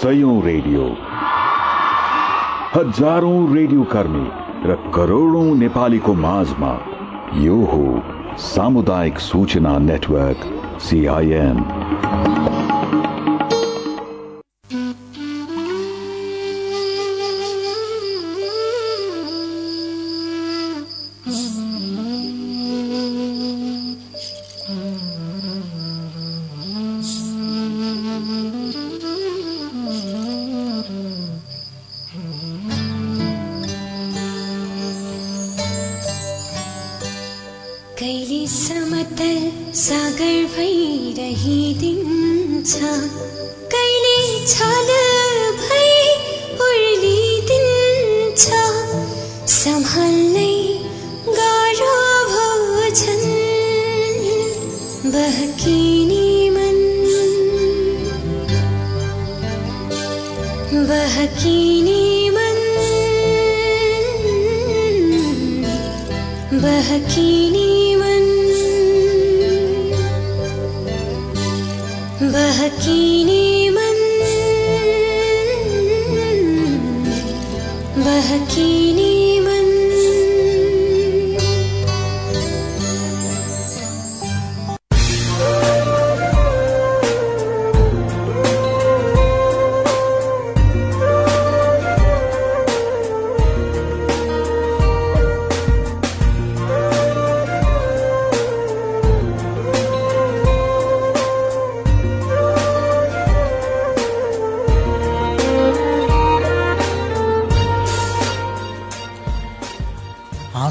सयौं radio. हज़ारों radio कर्मी र नेपाली को माझमा यो हो सामुदायिक सूचना नेटवर्क सीआईएन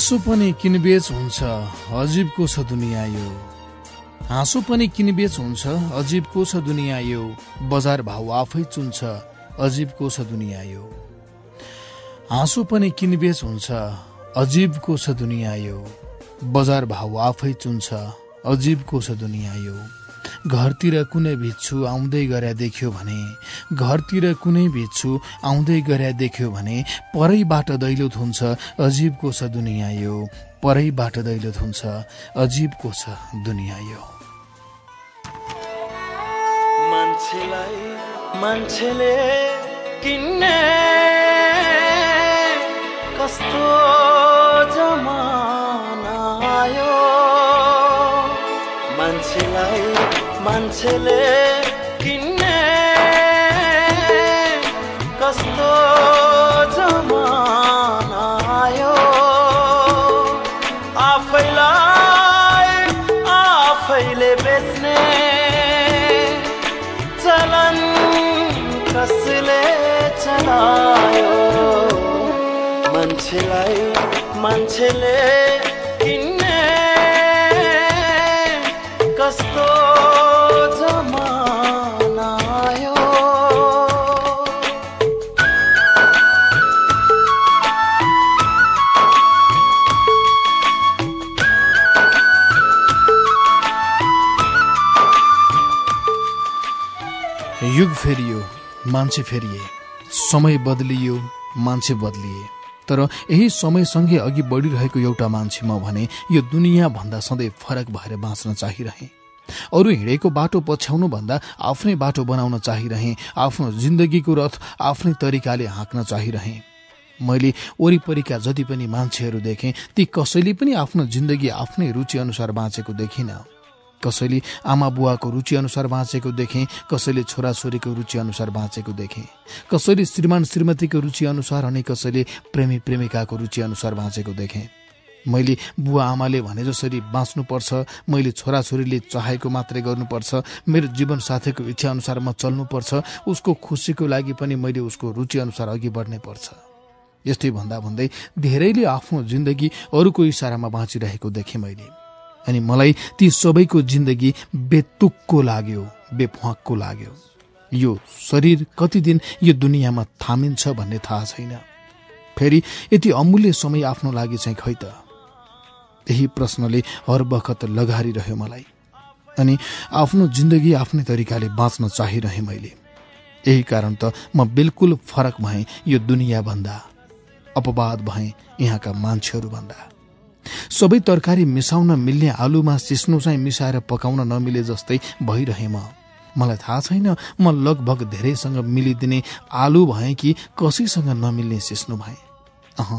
हाँसो पनि किनबेच हुन्छ अजीबको छ दुनियाँ यो। हाँसो पनि किनबेच हुन्छ अजीबको छ दुनियाँ यो। बजार भाउ आफै चुन्छ अजीबको छ दुनियाँ यो। हाँसो पनि किनबेच हुन्छ अजीबको छ दुनियाँ यो। बजार भाउ आफै चुन्छ अजीबको छ दुनियाँ यो। घरतिर कुनै भिच्छु आउँदै गर्या देख्यो भने घरतिर कुनै भिच्छु आउँदै गर्या देख्यो भने परैबाट दैलो हुन्छ अजीबको छ दुनियाँ यो परैबाट दैलो हुन्छ अजीबको छ दुनियाँ यो मान्छेले किन्ने कस्तो जमाना। मान्छेले किन्ने कस्तो जमाना आयो। आफैलाई आफैले बेच्ने चलन कसले चलायो? मान्छेलाई मान्छेले मान्छे फेरिए। समय बदलियो मान्छे बदलिए। तर यही समयसँगै अघि बढिरहेको एउटा मान्छे म भने यो दुनियाँ भन्दा सधैँ फरक भएर बाँच्न चाहिरहे। अरू हिँडेको बाटो पछ्याउनु भन्दा आफ्नै बाटो बनाउन चाहिरहे आफ्नो जिन्दगीको रथ आफ्नै तरिकाले हाँक्न चाहिरहे। मैले वरिपरिका जति पनि मान्छेहरू देखेँ ती कसैले पनि आफ्नो जिन्दगी आफ्नै रुचि अनुसार बाँचेको देखिनँ। कसैले आमा बुवाको रुचि अनुसार बाँचेको देखेँ कसैले छोराछोरीको रुचि अनुसार बाँचेको देखेँ। कसैले श्रीमान श्रीमतीको रुचि अनुसार अनि कसैले प्रेमी प्रेमिकाको रुचि अनुसार बाँचेको देखेँ। मैले बुवा आमाले भने जसरी बाँच्नुपर्छ मैले छोराछोरीले चाहेको मात्रै गर्नुपर्छ मेरो जीवन साथीको इच्छा अनुसार म चल्नुपर्छ उसको खुसीको लागि पनि मैले उसको रुचि अनुसार अघि बढ्नै पर्छ यस्तै भन्दा भन्दै धेरैले आफ्नो जिन्दगी अरूको इसारामा बाँचिरहेको देखेँ मैले। अनि मलाई ती सबैको जिन्दगी बेतुकको लाग्यो बेफुवाकको लाग्यो। यो शरीर कति दिन यो दुनियाँमा थामिन्छ भन्ने थाहा छैन। फेरि यति अमूल्य समय आफ्नो लागि चाहिँ खै त? त्यही प्रश्नले हर बखत लगारिरह्यो मलाई। अनि आफ्नो जिन्दगी आफ्नै तरिकाले बाँच्न चाहिरहे मैले। यही कारण त म बिल्कुल फरक भएँ यो दुनियाँ भन्दा अपवाद भएँ यहाँका मान्छेहरू भन्दा सबै तरकारी मिसाउन मिल्ने आलुमा सिस्नो चाहिँ मिसाएर पकाउन नमिले जस्तै भइरहे म मलाई थाहा छैन म लगभग धेरैसँग मिलिदिने आलु भएँ कि कसैसँग नमिल्ने सिस्नु भएँ। अह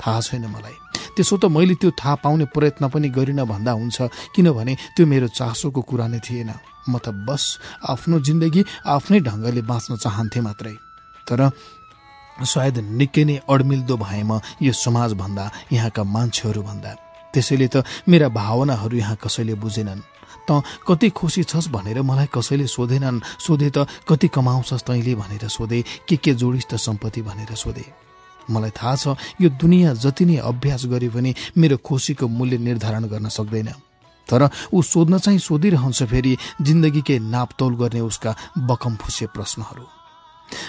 थाहा छैन मलाई। त्यसो त मैले त्यो थाहा पाउने प्रयत्न पनि गरिन भन्दा हुन्छ किनभने त्यो मेरो चासोको कुरा नै थिएन। म त बस आफ्नो जिन्दगी आफ्नै ढङ्गले बाँच्न चाहन्थे मात्रै। तर सायद निकै नै अडमिल्दो भए म यो समाजभन्दा यहाँका मान्छेहरूभन्दा। त्यसैले त मेरा भावनाहरू यहाँ कसैले बुझेनन्। त कति खुसी छस् भनेर मलाई कसैले सोधेनन्। सोधे त कति कमाउँछस् तैँले भनेर सोधे के के जोडिस् त सम्पत्ति भनेर सोधे। मलाई थाहा छ यो दुनियाँ जति नै अभ्यास गरे पनि मेरो खुसीको मूल्य निर्धारण गर्न सक्दैन। तर ऊ सोध्न चाहिँ सोधिरहन्छ फेरि जिन्दगीकै नापतौल गर्ने उसका बकम फुसे प्रश्नहरू।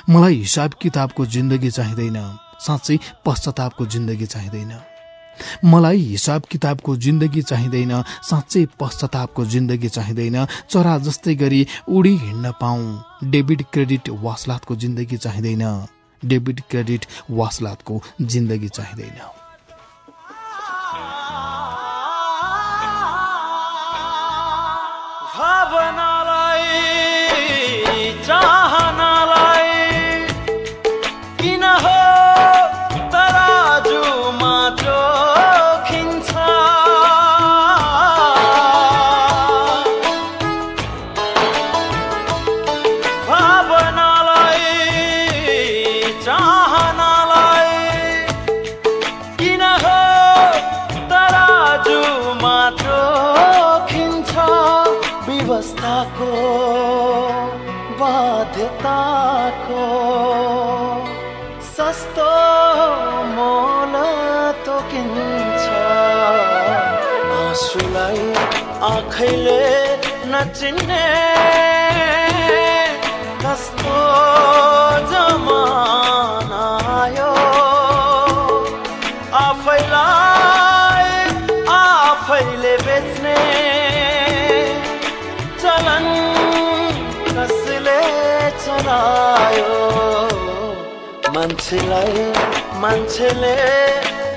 मलाई हिसाब किताबको जिन्दगी चाहिँदैन साँच्चै पश्चातापको जिन्दगी चाहिँदैन। मलाई हिसाब किताबको जिन्दगी चाहिँदैन साँच्चै पश्चातापको जिन्दगी चाहिँदैन। चरा जस्तै गरी उडी हिँड्न पाऊ डेबिट क्रेडिट वासलातको जिन्दगी चाहिँदैन। डेबिट क्रेडिट वासलातको जिन्दगी चाहिँदैन। नचिन्ने कस्तो जमाना आयो आफैलाई आफैले बेच्ने चलन कसले चलायो मान्छेलाई मान्छेले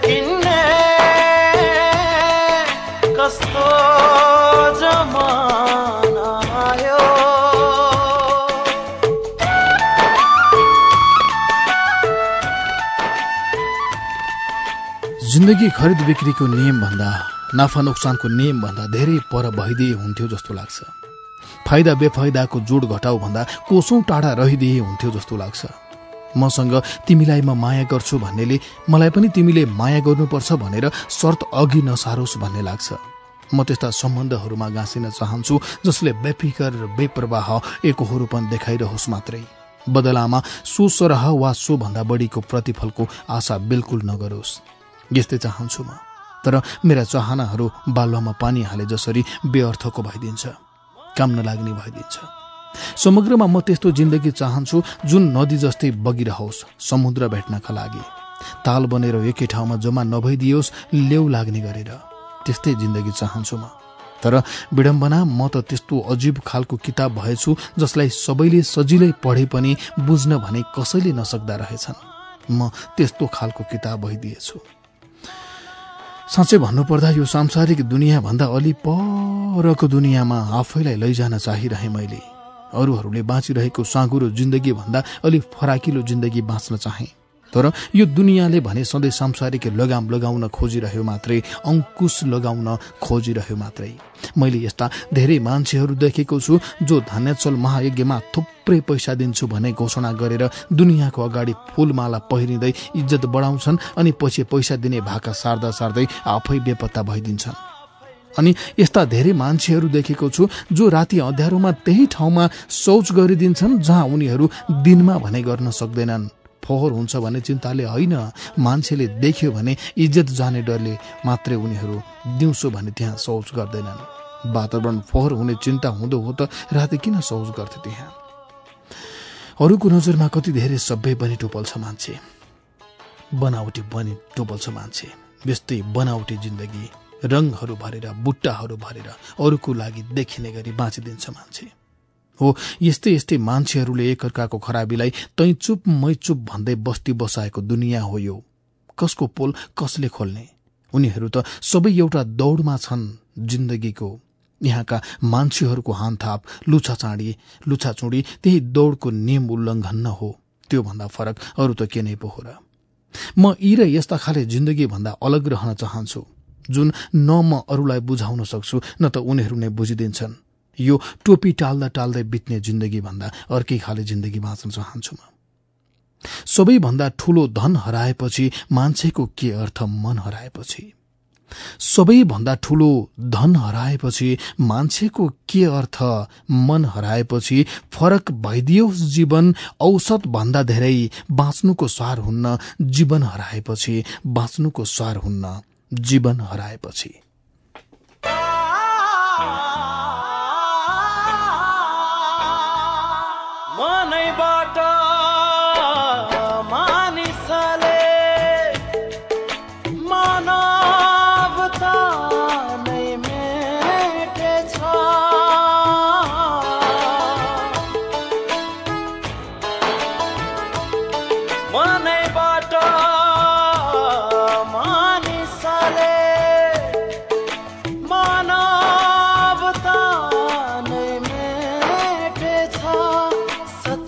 किन्ने कस्तो जिन्दगी खरिद बिक्रीको नियम भन्दा नाफा नोक्सानको नियम भन्दा धेरै पर भइदिए हुन्थ्यो जस्तो लाग्छ। फाइदा बेफाइदाको जोड घटाउ भन्दा कोसौँ टाढा रहिदिए हुन्थ्यो जस्तो लाग्छ। मसँग तिमीलाई म माया गर्छु भन्नेले मलाई पनि तिमीले माया गर्नुपर्छ भनेर शर्त अघि नसारोस् भन्ने लाग्छ। म त्यस्ता सम्बन्धहरूमा गाँसिन चाहन्छु जसले बेफिकर बेप्रवाह एकहोरूपन देखाइरहोस् मात्रै। बदलामा सो सरह वा सो भन्दा बढीको प्रतिफलको आशा बिल्कुल नगरोस्। यस्तै चाहन्छु म। तर मेरा चाहनाहरू बालुवामा पानी हाले जसरी बेअर्थको भइदिन्छ काम नलाग्ने भइदिन्छ। समग्रमा म त्यस्तो जिन्दगी चाहन्छु जुन नदी जस्तै बगिरहोस् समुद्र भेट्नका लागि। ताल बनेर एकै ठाउँमा जम्मा नभइदियोस् लेउ लाग्ने गरेर। त्यस्तै जिन्दगी चाहन्छु म। तर विडम्बना म त त्यस्तो अजीब खालको किताब भएछु जसलाई सबैले सजिलै पढे पनि बुझ्न भने कसैले नसक्दा रहेछन्। म त्यस्तो खालको किताब भइदिएछु। साँच्चै भन्नुपर्दा यो सांसारिक दुनियाँभन्दा अलि परको दुनियाँमा आफैलाई लैजान चाहिरहे मैले। अरूहरूले बाँचिरहेको साँगुरो जिन्दगी भन्दा अलि फराकिलो जिन्दगी बाँच्न चाहे। तर यो दुनियाँले भने सधैँ सांसारिक लगाम लगाउन खोजिरह्यो मात्रै अङ्कुश लगाउन खोजिरह्यो मात्रै। मैले यस्ता धेरै मान्छेहरू देखेको छु जो धान्यचल महायज्ञमा थुप्रै पैसा दिन्छु भन्ने घोषणा गरेर दुनियाँको अगाडि फूलमाला पहिरिँदै इज्जत बढाउँछन् अनि पछि पैसा दिने भाका सार्दा सार्दै आफै बेपत्ता भइदिन्छन्। अनि यस्ता धेरै मान्छेहरू देखेको छु जो राति अँध्यारोमा त्यही ठाउँमा शौच गरिदिन्छन् जहाँ उनीहरू दिनमा भने गर्न सक्दैनन्। फोहोर हुन्छ भन्ने चिन्ताले होइन मान्छेले देख्यो भने इज्जत जाने डरले मात्रै उनीहरू दिउँसो भने त्यहाँ शौच गर्दैनन्। वातावरण फोहोर हुने चिन्ता हुँदो हो त राति किन शौच गर्थे त्यहाँ? अरूको नजरमा कति धेरै सभ्य बनी टोपल्छ मान्छे। बनावटी बनी टोपल्छ मान्छे। व्यस्तै बनावटी जिन्दगी रङहरू भरेर बुट्टाहरू भरेर अरूको लागि देखिने गरी बाँचिदिन्छ मान्छे। हो। यस्तै यस्तै मान्छेहरूले एकअर्काको खराबीलाई तै चुप मै चुप भन्दै बस्ती बसाएको दुनियाँ हो यो। कसको पोल कसले खोल्ने? उनीहरू त सबै एउटा दौडमा छन् जिन्दगीको। यहाँका मान्छेहरूको हानथाप लुछाचाँडी लुछाचुँडी त्यही दौड़को नियम उल्लंघन न हो। त्योभन्दा फरक अरू त के नै पो हो र म यी र यस्ता खाले जिन्दगी भन्दा अलग रहन चाहन्छु। जुन न म अरूलाई बुझाउन सक्छु न त उनीहरू नै बुझिदिन्छन्। यो टोपी टाल्दा टाल्दै बित्ने जिन्दगी भन्दा अर्कै खाले जिन्दगी बाँच्न चाहन्छु म। सबैभन्दा ठूलो धन हराएपछि मान्छेको के अर्थ मन हराएपछि? सबैभन्दा ठूलो धन हराएपछि मान्छेको के अर्थ मन हराएपछि फरक भइदियोस् जीवन औसत भन्दा धेरै बाँच्नुको स्वार हुन्न जीवन हराएपछि बाँच्नुको स्वार हुन्न जीवन हराएपछि।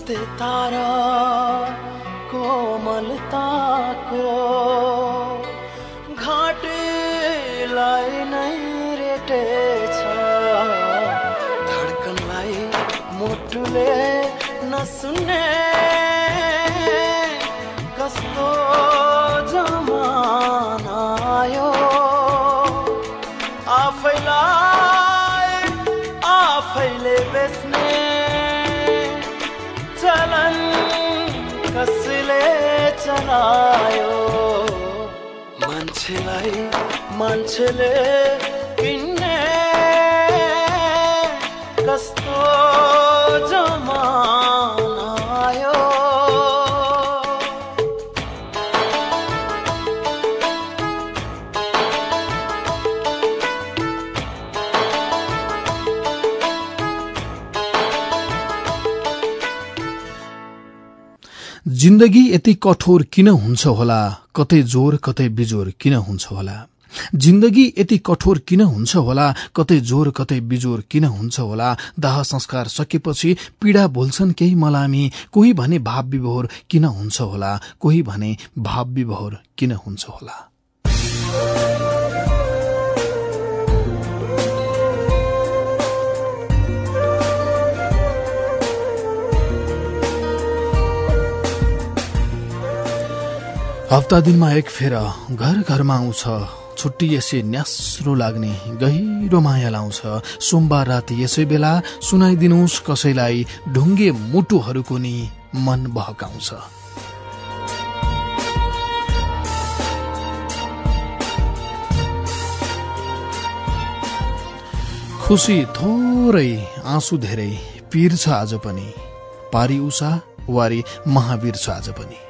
सत्यता र कोमलताको घाटीलाई नै रेटेछ। धड्कनलाई मुटुले नसुन्ने चलायो मान्छेलाई मान्छेले जिन्दगी यति कठोर किन हुन्छ होला? कतै जोर कतै बिजोर किन हुन्छ होला? जिन्दगी यति कठोर किन हुन्छ होला? कतै जोर कतै बिजोर किन हुन्छ होला? दाह संस्कार सकेपछि पीड़ा भुल्छन् केही मलामी? कोही भने भाव विभोर किन हुन्छ होला? कोही भने भाव विभोर किन हुन्छ होला? हप्ता दिनमा एक फेर घर घरमा आउँछ। छुट्टी यसै न्यास्रो लाग्ने गहिरो माया लाउँछ। सोमबार राति यसै बेला सुनाइदिनुहोस् कसैलाई ढुङ्गे मुटुहरूको नि मन बहकाउँछ। खुसी थोरै आँसु धेरै पीर छ आज पनि। पारी उषा वारी महावीर छ आज पनि।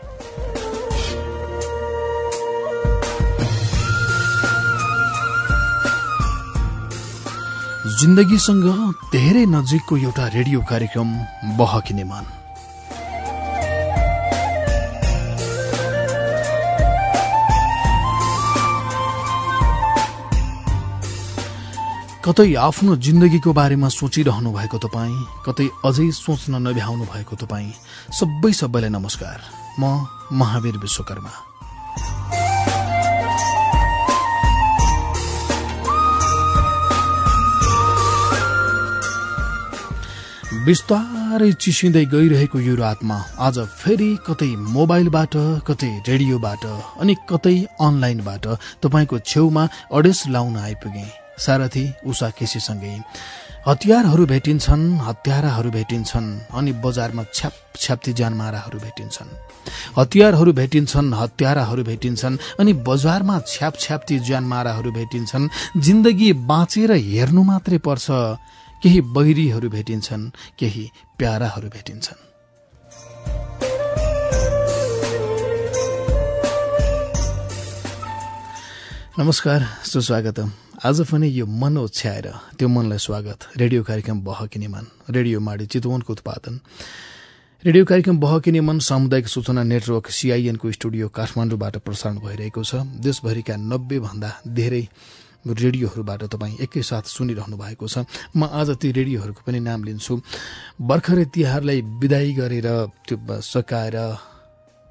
जिन्दगीसँग धेरै नजिकको एउटा रेडियो कार्यक्रम बहकिने मन। कतै आफ्नो जिन्दगीको बारेमा सोचिरहनु भएको तपाईँ कतै अझै सोच्न नभ्याउनु भएको तपाईँ सबै सबैलाई नमस्कार। म महावीर विश्वकर्मा। बिस्तारै चिसिँदै गइरहेको यो रातमा आज फेरि कतै मोबाइलबाट कतै रेडियोबाट अनि कतै अनलाइनबाट तपाईँको छेउमा अडेस लाउन आइपुगे। सारथी उषा केसीसँगै। हतियारहरू भेटिन्छन् हत्याराहरू भेटिन्छन् अनि बजारमा छ्याप छ्याप्ती ज्यानमाराहरू भेटिन्छन्। हतियारहरू भेटिन्छन् हत्याराहरू भेटिन्छन् अनि बजारमा छ्याप छ्याप्ती ज्यानमाराहरू भेटिन्छन्। जिन्दगी बाँचेर हेर्नु मात्रै पर्छ। केही बैरीहरू भेटिन्छन् केही प्याराहरू भेटिन्छन्। नमस्कार सुस्वागतम। आज पनि यो मन ओछ्याएर त्यो मनलाई स्वागत। रेडियो कार्यक्रम बहकिने मन रेडियो माडी चितवनको उत्पादन। रेडियो कार्यक्रम बहकिने मन सामुदायिक सूचना नेटवर्क सीआईएनको स्टुडियो काठमाडौँबाट प्रसारण भइरहेको छ। देशभरिका नब्बे भन्दा धेरै रेडियोहरूबाट तपाईँ एकैसाथ सुनिरहनु भएको छ। म आज ती रेडियोहरूको पनि नाम लिन्छु। भर्खरै तिहारलाई विदाई गरेर त्यो सकाएर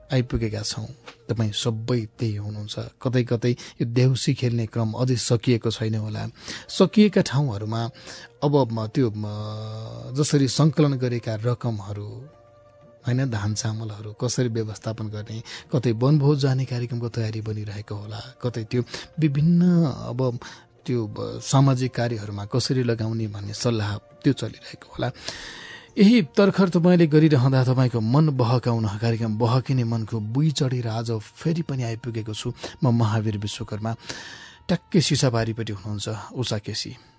आइपुगेका छौँ। तपाईँ सबै त्यही हुनुहुन्छ। कतै कतै यो देउसी खेल्ने क्रम अझै सकिएको छैन होला। सकिएका ठाउँहरूमा अब त्यो जसरी सङ्कलन गरेका रकमहरू होइन? धान चामलहरू कसरी व्यवस्थापन गर्ने? कतै वनभोज जाने कार्यक्रमको तयारी बनिरहेको होला? कतै त्यो विभिन्न अब त्यो सामाजिक कार्यहरूमा कसरी लगाउने भन्ने सल्लाह त्यो चलिरहेको होला। यही तर्खर तपाईँले गरिरहँदा तपाईँको मन बहकाउन कार्यक्रम बहकिने मनको बुई चढेर आज फेरि पनि आइपुगेको छु म महावीर विश्वकर्मा। ट्याक्कै सिसाबारीपट्टि हुनुहुन्छ उषा केसी।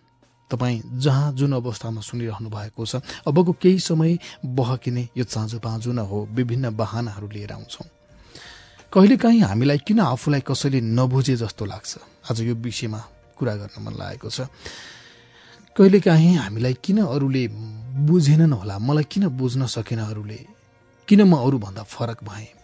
तपाईँ जहाँ जुन अवस्थामा सुनिरहनु भएको छ अबको केही समय बहकिने यो चाँजो पाँजो न हो विभिन्न बहानाहरू लिएर आउँछौँ। कहिलेकाहीँ हामीलाई किन आफूलाई कसैले नबुझे जस्तो लाग्छ? आज यो विषयमा कुरा गर्न मन लागेको छ। कहिलेकाहीँ हामीलाई किन अरूले बुझेनन् होला? मलाई किन बुझ्न सकेन अरूले? किन म अरूभन्दा फरक भएँ?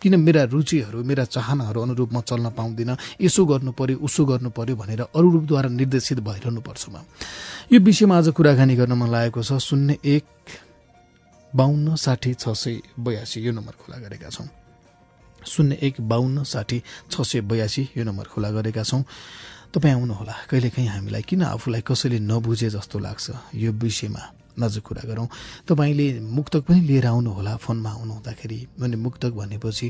किन मेरा रुचिहरू मेरा चाहनाहरू अनुरूप म चल्न पाउँदिनँ? यसो गर्नु पर्यो उसो गर्नु पर्यो भनेर अरू रूपद्वारा निर्देशित भइरहनु पर्छ म। यो विषयमा आज कुराकानी गर्न मन लागेको छ। शून्य एक बाहन्न साठी छ सय बयासी यो नम्बर खुला गरेका छौँ। शून्य एक बाहन्न साठी छ सय बयासी यो नम्बर खुला गरेका छौँ। तपाईँ आउनुहोला। कहिलेकाहीँ हामीलाई किन आफूलाई कसैले नबुझे जस्तो लाग्छ यो विषयमा? नजिक कुरा गरौँ तपाईँले मुक्तक पनि लिएर आउनुहोला फोनमा आउनु हुँदाखेरि अनि मुक्तक भनेपछि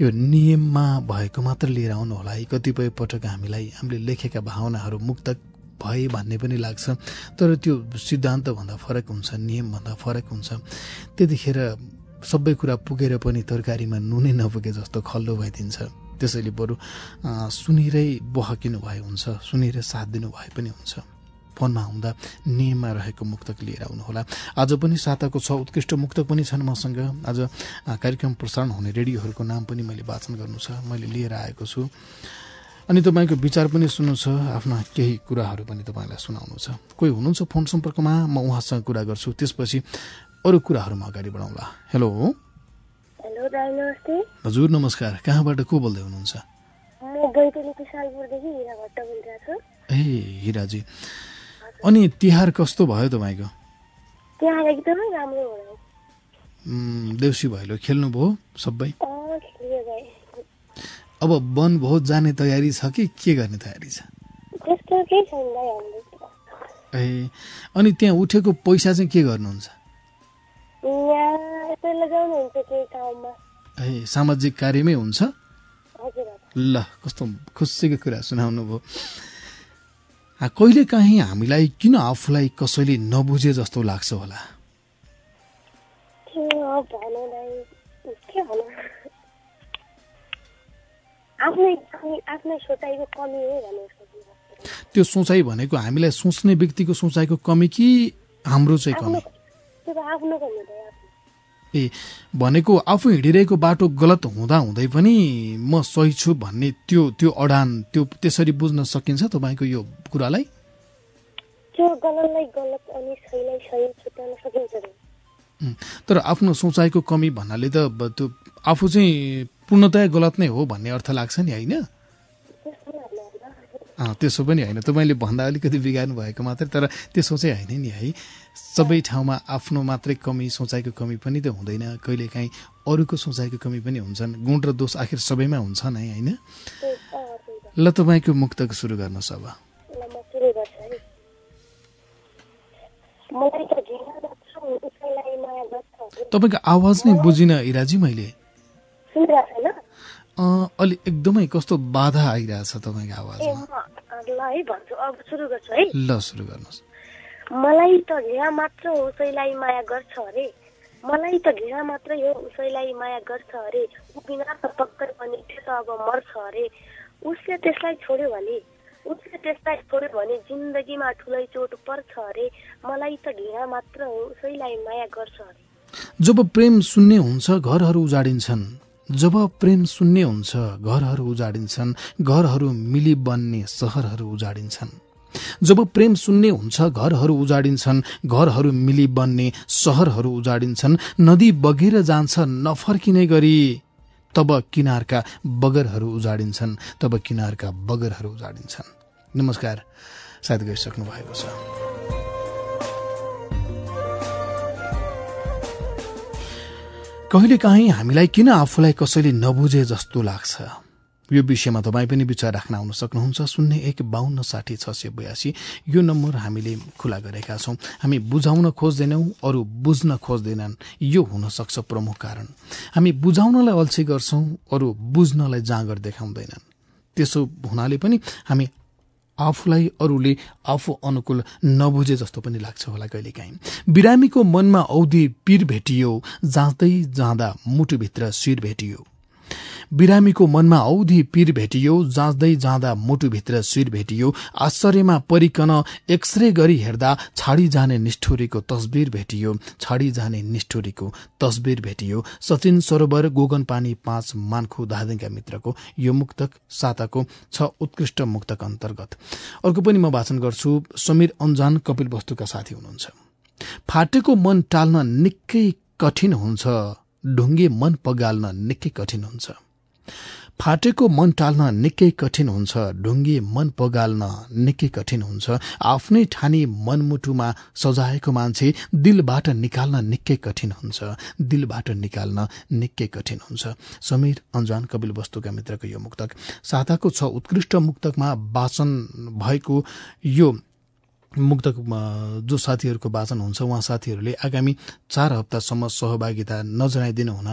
यो नियममा भएको मात्र लिएर आउनुहोला। है कतिपय पटक हामीलाई हामीले लेखेका भावनाहरू मुक्तक भए भन्ने पनि लाग्छ। तर त्यो सिद्धान्तभन्दा फरक हुन्छ नियमभन्दा फरक हुन्छ। त्यतिखेर सबै कुरा पुगेर पनि तरकारीमा नुनै नपुगे जस्तो खल्लो भइदिन्छ। त्यसैले बरु सुनेरै बहकिनु भए हुन्छ सुनेर साथ दिनु भए पनि हुन्छ। फोनमा आउँदा नियममा रहेको मुक्तक लिएर आउनुहोला। आज पनि साताको छ उत्कृष्ट मुक्तक पनि छन् मसँग। आज कार्यक्रम प्रसारण हुने रेडियोहरूको नाम पनि मैले वाचन गर्नु छ मैले लिएर आएको छु। अनि तपाईँको विचार पनि सुन्नु छ आफ्ना केही कुराहरू पनि तपाईँलाई सुनाउनु छ। कोही हुनुहुन्छ फोन सम्पर्कमा? म उहाँसँग कुरा गर्छु। त्यसपछि अरू कुराहरूमा अगाडि बढाउँला। हेलो। हेलो नमस्ते। हजुर नमस्कार। कहाँबाट को बोल्दै हुनुहुन्छ? ए हिराजी। अनि तिहार कस्तो भयो तपाईँको? त्यहाँ एकदमै राम्रो भयो। देउसी भैलो खेल्नुभयो सबै? अब वनभोज जाने तयारी छ कि के गर्ने तयारी छ? ए अनि त्यहाँ उठेको पैसा चाहिँ के गर्नुहुन्छ? ए सामाजिक कार्यमै हुन्छ? ल कस्तो खुसीको कुरा सुनाउनु भयो कहिले काहीँ हामीलाई किन आफूलाई कसैले नबुझे जस्तो लाग्छ होला? त्यो सोचाइ भनेको हामीलाई सोच्ने व्यक्तिको सोचाइको कमी कि हाम्रो चाहिँ कमी? ए भनेको आफू हिँडिरहेको बाटो गलत हुँदा हुँदै पनि म सही छु भन्ने त्यो त्यो अडान त्यो त्यसरी बुझ्न सकिन्छ तपाईँको यो कुरालाई? तर आफ्नो सोचाइको कमी भन्नाले त त्यो आफू चाहिँ पूर्णतया गलत नै हो भन्ने अर्थ लाग्छ नि होइन? त्यसो पनि होइन। तपाईँले भन्दा अलिकति बिगार्नु भएको मात्रै तर त्यसो चाहिँ होइन नि है। सबै ठाउँमा आफ्नो मात्रै कमी सोचाइको कमी पनि त हुँदैन। कहिलेकाहीँ अरूको सोचाइको कमी पनि हुन्छन्। गुण र दोष आखिर सबैमा हुन्छ नै होइन। ल तपाईँको मुक्तक सुरु गर्नुहोस् अब। तपाईँको आवाज नै बुझिनँ इराजी मैले। अलि एकदमै कस्तो बाधा आइरहेछ तपाईँको आवाजमा। ल सुरु गर्नुहोस्। मलाई त घृणा मात्र उसैलाई माया गर्छ अरे। मलाई त घृणा मात्रै हो उसैलाई माया गर्छ अरे। ऊ बिना त पक्कै पनि त्यो त अब मर्छ अरे। उसले त्यसलाई छोड्यो भने उसले त्यसलाई छोड्यो भने जिन्दगीमा ठुलै चोट पर्छ अरे। मलाई त घृणा मात्र हो उसैलाई माया गर्छ अरे। जब प्रेम शून्य हुन्छ घरहरू उजाडिन्छन्। जब प्रेम शून्य हुन्छ घरहरू उजाडिन्छन्। घरहरू मिली बन्ने सहरहरू उजाडिन्छन्। जब प्रेम शून्य हुन्छ घरहरू उजाडिन्छन् घरहरू मिली बन्ने सहरहरू उजाडिन्छन् नदी बगेर जान्छ नफर्किने गरी तब किनारका बगरहरू उजाडिन्छन् तब किनारका बगरहरू उजाडिन्छन्। नमस्कार सायद गइसक्नु भएको छ। कहिलेकाहीँ हामीलाई किन आफूलाई कसैले नबुझे जस्तो लाग्छ? यो विषयमा तपाईँ पनि विचार राख्न आउन सक्नुहुन्छ। शून्य एक बाहन्न साठी छ सय बयासी। यो नम्बर हामीले खुला गरेका छौं। हामी बुझाउन खोज्दैनौं अरू बुझ्न खोज्दैनन्। यो हुन सक्छ प्रमुख कारण। हामी बुझाउनलाई अल्छी गर्छौं अरू बुझ्नलाई जाँगर देखाउँदैनन्। त्यसो हुनाले पनि हामी आफूलाई अरूले आफू अनुकूल नबुझे जस्तो पनि लाग्छ होला कहिलेकाहीँ। बिरामीको मनमा औधी पीर भेटियो जाँदै जाँदा मुटुभित्र शिर भेटियो। बिरामीको मनमा औधी पीर भेटियो जाँच्दै जाँदा मुटुभित्र शिर भेटियो आश्चर्यमा परिकन एक्सरे गरी हेर्दा छाडी जाने निष्ठुरीको तस्बिर भेटियो छाडी जाने निष्ठुरीको तस्बिर भेटियो। सचिन सरोवर गोगन पानी पाँच मानखु धादिङका मित्रको यो मुक्तक साताको छ उत्कृष्ट मुक्तक अन्तर्गत। अर्को पनि म वाचन गर्छु समीर अन्जान कपिल वस्तुका साथी हुनुहुन्छ। फाटेको मन टाल्न निकै कठिन हुन्छ। ढुङ्गे मन पगाल्न निकै कठिन हुन्छ। फाटेको मन टाल्न निकै कठिन हुन्छ ढुङ्गे मन पगाल्न निकै कठिन हुन्छ। आफ्नै ठानी मनमुटुमा सजाएको मान्छे दिलबाट निकाल्न निकै कठिन हुन्छ। दिलबाट निकाल्न निकै कठिन हुन्छ। समीर अन्जान कपिल वस्तुका मित्रको यो मुक्तक। साताको छ उत्कृष्ट मुक्तकमा वाचन भएको यो मुक्तक जो साथीहरूको वाचन हुन्छ उहाँ साथीहरूले आगामी चार हप्तासम्म सहभागिता नजनाइदिनु हुन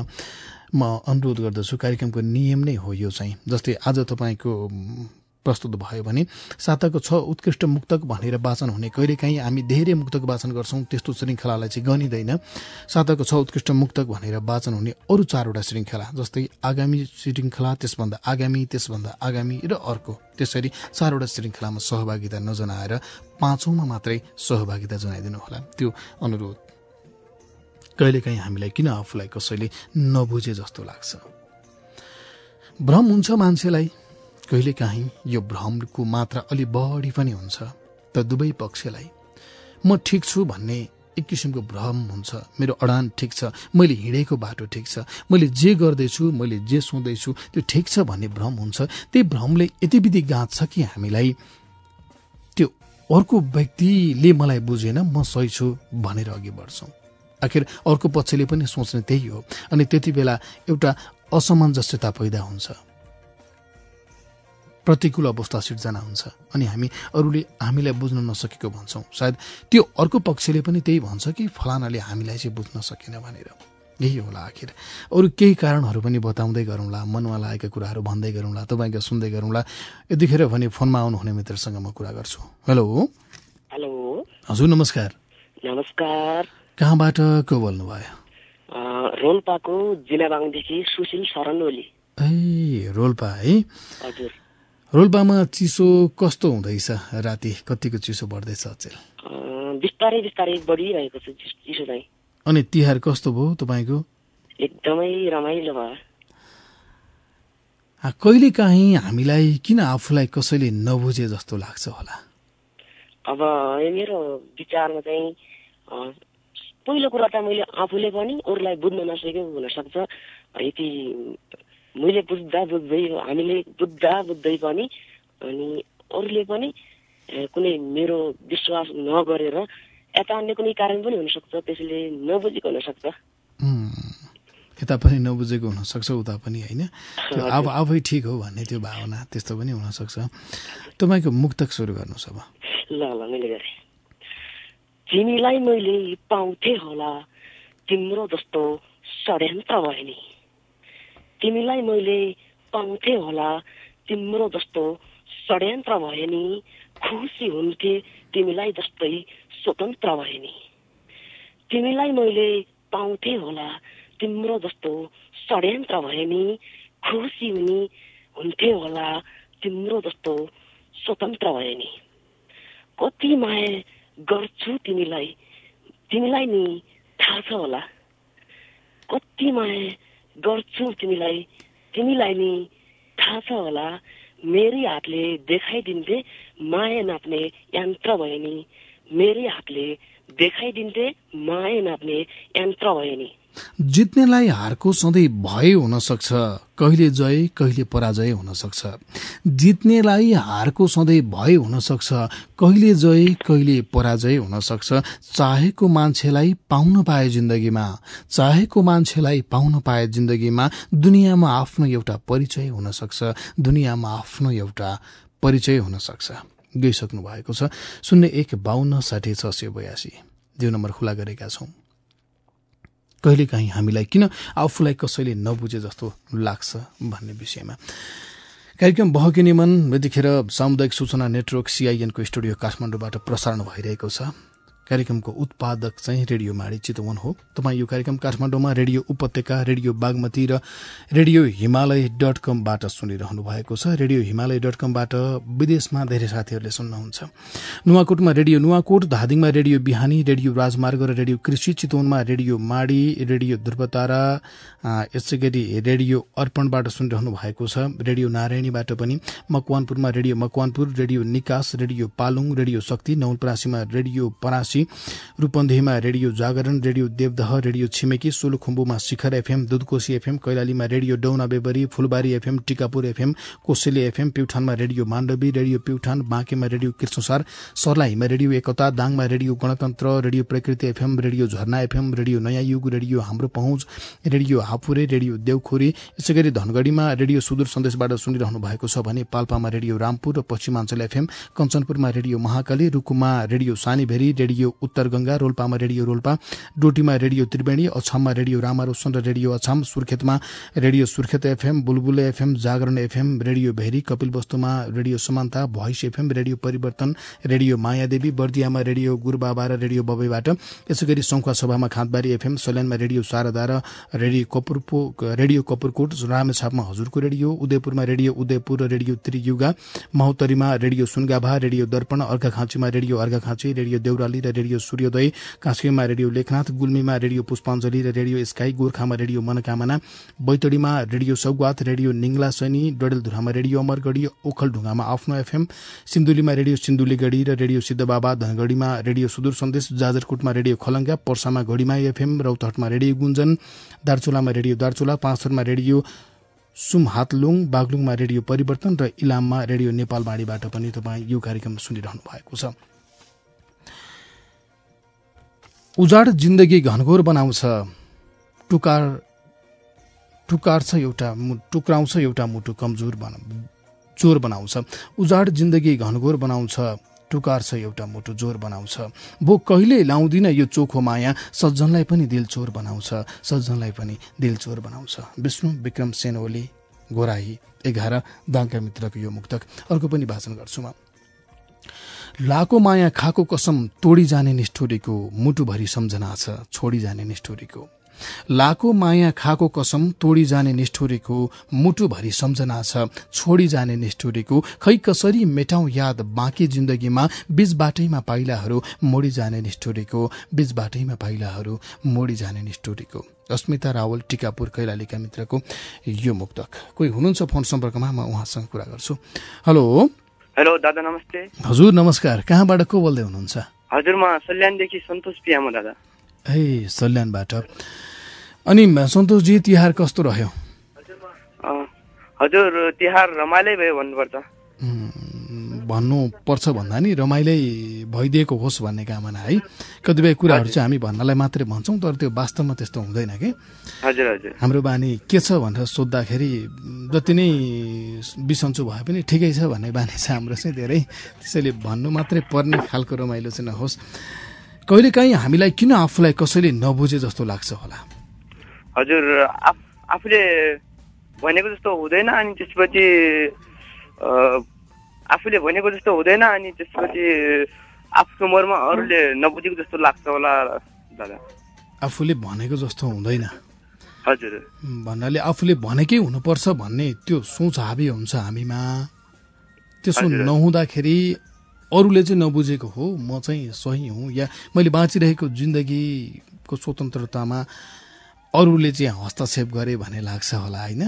म अनुरोध गर्दछु। कार्यक्रमको नियम नै हो यो चाहिँ। जस्तै आज तपाईँको प्रस्तुत भयो भने साताको छ उत्कृष्ट मुक्तक भनेर वाचन हुने कहिलेकाहीँ हामी धेरै मुक्तक वाचन गर्छौँ त्यस्तो श्रृङ्खलालाई चाहिँ गनिँदैन। साताको छ उत्कृष्ट मुक्तक भनेर वाचन हुने अरू चारवटा श्रृङ्खला जस्तै आगामी श्रृङ्खला त्यसभन्दा आगामी त्यसभन्दा आगामी र अर्को। त्यसरी चारवटा श्रृङ्खलामा सहभागिता नजनाएर पाँचौँमा मात्रै सहभागिता जनाइदिनु होला त्यो अनुरोध कहिलेकाहीँ हामीलाई किन आफूलाई कसैले नबुझे जस्तो लाग्छ? भ्रम हुन्छ मान्छेलाई। कहिलेकाहीँ यो भ्रमको मात्रा अलि बढी पनि हुन्छ त दुवै पक्षलाई म ठिक छु भन्ने एक किसिमको भ्रम हुन्छ। मेरो अडान ठिक छ मैले हिँडेको बाटो ठिक छ मैले जे गर्दैछु मैले जे सुन्दैछु त्यो ठिक छ भन्ने भ्रम हुन्छ। त्यही भ्रमले यति विधि गाँच्छ कि हामीलाई? त्यो अर्को व्यक्तिले मलाई बुझेन म सही छु भनेर अघि बढ्छौँ। आखिर अर्को पक्षले पनि सोच्ने त्यही हो अनि त्यति बेला एउटा असमञ्जस्यता पैदा हुन्छ। प्रतिकूल अवस्था सिर्जना हुन्छ। अनि हामी अरूले हामीलाई बुझ्न नसकेको भन्छौँ। सायद त्यो अर्को पक्षले पनि त्यही भन्छ कि फलानाले हामीलाई चाहिँ बुझ्न सकेन भनेर। यही होला आखिर। अरू केही कारणहरू पनि बताउँदै गरौँला मनमा लागेका कुराहरू भन्दै गरौँला तपाईँको सुन्दै गरौँला। यतिखेर भने फोनमा आउनुहुने मित्रसँग म कुरा गर्छु। हेलो। हेलो। हजुर नमस्कार। नमस्कार। कहाँबाट को बोल्नुभयो? रोल्पाको जिनाबाङदेखि सुशील शरण ओली ए रोल्पा है। हजुर। रोल्पामा चिसो कस्तो हुँदैछ राति कतिको चिसो बढ्दैछ अचेल? बिस्तारै बिस्तारै बढिरहेको छ चिस- चाहिँ अनि तिहार कस्तो भयो तपाईँको? एकदमै रमाइलो भयो। आ, कहिलेकाहीँ हामीलाई किन आफूलाई कसैले नबुझे जस्तो लाग्छ होला? अब मेरो विचारमा चाहिँ पहिलो कुरा त मैले आफूले पनि अरूलाई बुझ्न नसकेको हुनसक्छ यति मैले बुझ्दा बुझ्दै हामीले बुझ्दा बुझ्दै पनि अनि अरूले पनि कुनै मेरो विश्वास नगरेर यता अन्य कुनै कारण पनि हुनसक्छ त्यसले नबुझेको हुनसक्छ। यता पनि नबुझेको हुनसक्छ उता पनि होइन। त्यो अब आफै ठिक हो भन्ने त्यो भावना त्यस्तो पनि हुनसक्छ। तपाईँको मुक्तक सुरु गर्नुहोस् अब। ल ल मैले गरेँ। तिमीलाई मैले पाउँथे होला तिम्रो जस्तो षड्यन्त्र भयो नि। तिमीलाई मैले पाउँथे होला। तिम्रो जस्तो षड्यन्त्र भयो नि खुसी हुन्थे तिमीलाई जस्तै स्वतन्त्र भयो नि। तिमीलाई मैले पाउँथे होला। तिम्रो जस्तो षड्यन्त्र भयो नि खुसी हुने हुन्थे होला। तिम्रो जस्तो स्वतन्त्र भयो नि। कति माया गर्छु तिमीलाई। तिमीलाई नि थाहा छ होला। कति माया गर्छु तिमीलाई। तिमीलाई नि थाहा छ होला मेरै हातले देखाइदिन्थे माया नाप्ने यन्त्र भयो नि। मेरै हातले देखाइदिन्थे माया नाप्ने यन्त्र भयो नि। जित्नेलाई हारको सधैँ भय हुन सक्छ कहिले जय कहिले पराजय हुन सक्छ जित्नेलाई हारको सधैँ भय हुन सक्छ कहिले जय कहिले पराजय हुन सक्छ चाहेको मान्छेलाई पाउन पाए जिन्दगीमा चाहेको मान्छेलाई पाउन पाए जिन्दगीमा दुनियाँमा आफ्नो एउटा परिचय हुन सक्छ दुनियाँमा आफ्नो एउटा परिचय हुन सक्छ गइसक्नु भएको छ। शून्य एक बाहन्न साठी छ सय बयासी। जो नम्बर खुला गरेका छौं। कहिलेकाहीँ हामीलाई किन आफूलाई कसैले नबुझे जस्तो लाग्छ भन्ने विषयमा। कार्यक्रम बहकिने मन यतिखेर सामुदायिक सूचना नेटवर्क सिआइएनको स्टुडियो काठमाडौँबाट प्रसारण भइरहेको छ। कार्यक्रमको उत्पादक चाहिँ रेडियो माडी चितवन हो। तपाईँ यो कार्यक्रम काठमाडौँमा रेडियो उपत्यका रेडियो बागमती र रेडियो हिमालय डट कमबाट सुनिरहनु भएको छ। रेडियो हिमालय डट कमबाट विदेशमा धेरै साथीहरूले सुन्नुहुन्छ। नुवाकोटमा रेडियो नुवाकोट धादिङमा रेडियो बिहानी रेडियो राजमार्ग र रेडियो कृषि चितवनमा रेडियो माडी रेडियो ध्रुवतारा यसै गरी रेडियो अर्पणबाट सुनिरहनु भएको छ। रेडियो नारायणीबाट पनि मकवानपुरमा radio Makwanpur radio Nikas radio Palung radio Shakti नौलपरासीमा radio Parasi रूपन्देहीमा radio Jagaran radio Devdaha radio Chhimeki सोलुखुम्बुमा Shikhar FM Dudhkoshi FM कैलालीमा radio Dauna Bebari Phulbari FM Tikapur FM Koseli FM प्युठानमा radio Mandavi radio Pyuthan बाँकेमा radio Krishnasar सर्लाहीमा radio एकता दाङमा radio Gantantra radio Prakriti FM radio Jharna FM radio Naya Yug radio हाम्रो पहुँच radio Hapure radio देवखोरी यसै गरी धनगढ़ीमा radio सुदूर सन्देशबाट सुनिरहनु भएको छ भने पाल्पामा रेडियो रामपुर र पश्चिमाञ्चल एफएम कञ्चनपुरमा रेडियो महाकाली रुकुममा रेडियो सानीभेरी रेडियो उत्तर गंगा रोल्पामा रेडियो रोल्पा डोटीमा रेडियो त्रिवेणी अछाममा रेडियो रामारोशन र radio Achham सुर्खेतमा radio Surkhet FM Bulbule FM Jagaran FM radio Bheri Kapil वस्तुमा radio Samanata voice FM radio Parivartan radio Mayadevi बर्दियामा radio Gurubaba र रेडियो बबैबाट यसै गरी सभामा खाँदबारी एफएम सल्यानमा रेडियो शारदा र रेडियो कपुरपो रेडियो कपुरकोट रामेछापमा हजुरको रेडियो उदयपुरमा रेडियो उदयपुर र रेडियो त्रियुगा महोत्तरीमा रेडियो सुनगाभा रेडियो दर्पण अर्घाखाँचीमा रेडियो अर्घाखाँची रेडियो देउराली र रेडियो सूर्योदय कास्कीमा रेडियो लेखनाथ गुल्मीमा रेडियो पुष्पाञ्जली र रेडियो स्काई गोर्खामा रेडियो मनोकामना बैतडीमा रेडियो सौगात रेडियो निङ्ला सैनी डडेलधुरामा रेडियो अमरगढी ओखलढुङ्गामा आफ्नो एफएम सिन्धुलीमा रेडियो सिन्धुलीगढी र रेडियो सिद्धबाबा धनगढीमा रेडियो सुदूर सन्देश जाजरकोटमा रेडियो खलङ्गा पर्सामा घडीमा एफएम रौतहटमा रेडियो गुन्जन दार्चुलामा रेडियो दार्चुला पाँचथरमा रेडियो सुमहातलुङ बागलुङमा रेडियो परिवर्तन र इलाममा रेडियो नेपालबाडीबाट पनि तपाईँ यो कार्यक्रम सुनिरहनु भएको छ। उजाड जिन्दगी घनघोर बनाउँछ। टुकार टुकार्छ एउटा मु- टुक्राउँछ एउटा मुटु कमजोर बना चोर बनाउँछ। उजाड जिन्दगी घनघोर बनाउँछ टुकार्छ एउटा मुटु जोर बनाउँछ। भो कहिले लाउँदिन यो चोखो माया सज्जनलाई पनि दिल चोर बनाउँछ सज्जनलाई पनि दिल चोर बनाउँछ। विष्णु विक्रम सेन ओली गोराही एघार दाङका मित्रको यो मुक्तक। अर्को पनि भाषण गर्छु म। लाको माया खाको कसम तोडी जाने निष्ठुरीको मुटुभरि सम्झना छ छोडी जाने निष्ठुरीको। लाको माया खाको कसम तोडी जाने निष्ठुरीको मुटुभरि सम्झना छ छोडी जाने निष्ठुरीको। खै कसरी मेटाउँ याद बाँकी जिन्दगीमा बीच बाटैमा पाइलाहरू मोडी जाने निष्ठुरीको बीच बाटैमा पाइलाहरू मोडी जाने निष्ठुरीको। अस्मिता रावल टिकापुर कैलालीका मित्रको यो मुक्तक। कोही हुनुहुन्छ फोन सम्पर्कमा? म उहाँसँग कुरा गर्छु। हेलो? हेलो दादा नमस्ते। हजुर नमस्कार। कहाँबाट को बोल्दै हुनुहुन्छ? हजुर म सल्यानदेखि सन्तोष पियामो दादा। है सल्यानबाट। अनि सन्तोषजी तिहार कस्तो रह्यो? हजुर तिहार रमाइलो भयो भन्नुपर्छ। भन्नु पर्छ भन्दा नि रमाइलै भइदिएको होस् भन्ने कामना है। कतिपय कुराहरू चाहिँ हामी भन्नलाई मात्रै भन्छौँ तर त्यो वास्तवमा त्यस्तो हुँदैन कि। हजुर हजुर। हाम्रो बानी के छ भनेर सोद्धाखेरि जति नै बिसन्चो भए पनि ठिकै छ भन्ने बानी छ हाम्रो चाहिँ धेरै। त्यसैले भन्नु मात्रै पर्ने खालको रमाइलो चाहिँ नहोस्। कहिलेकाहीँ हामीलाई किन आफूलाई कसैले नबुझे जस्तो लाग्छ होला? हजुर आफ आफूले भनेको जस्तो हुँदैन अनि त्यसपछि आफूले भनेको जस्तो हुँदैन अनि त्यसपछि आफ्नो मरमा अरूले नबुझेको जस्तो लाग्छ होला दादा आफूले भनेको जस्तो हुँदैन हजुर भन्नाले आफूले भनेकै हुनुपर्छ भन्ने त्यो सोच हाबी हुन्छ हामीमा त्यसो। नहुँदाखेरि अरूले चाहिँ नबुझेको हो म चाहिँ सही हुँ या मैले बाँचिरहेको जिन्दगीको स्वतन्त्रतामा अरूले चाहिँ हस्तक्षेप गरे भन्ने लाग्छ होला होइन?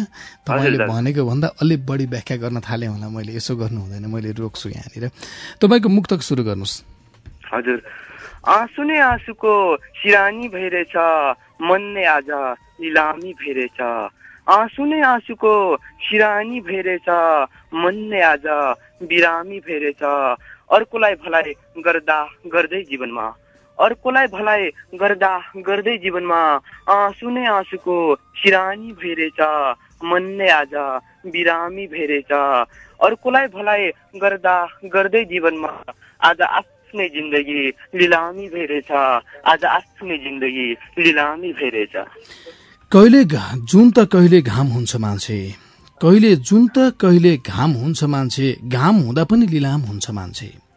तपाईँले। भनेको भन्दा अलिक बढी व्याख्या गर्न थालेँ होला मैले यसो गर्नु हुँदैन मैले रोक्छु यहाँनिर। तपाईँको मुक्तक सुरु गर्नुहोस्। हजुर। आँसु नै आँसुको सिरानी भइरहेछ मन नै आज निलामी भइरहेछ आँसु नै आँसुको सिरानी भइरहेछ मन नै आज बिरामी भइरहेछ अर्कोलाई भलाइ गर्दा गर्दै जीवनमा अर्कोलाई भलाइ गर्दा गर्दै जीवनमा आँसु नै आँसुको सिरानी भइरहेछ मन नै आज बिरामी भइरहेछ अर्कोलाई भलाइ गर्दा गर्दै जीवनमा आज आफ्नै जिन्दगी लिलामी भइरहेछ आज आफ्नै जिन्दगी लिलामी भइरहेछ कहिले जुन त कहिले घाम हुन्छ मान्छे कहिले जुन त कहिले घाम हुन्छ मान्छे घाम हुँदा पनि लिलाम हुन्छ मान्छे।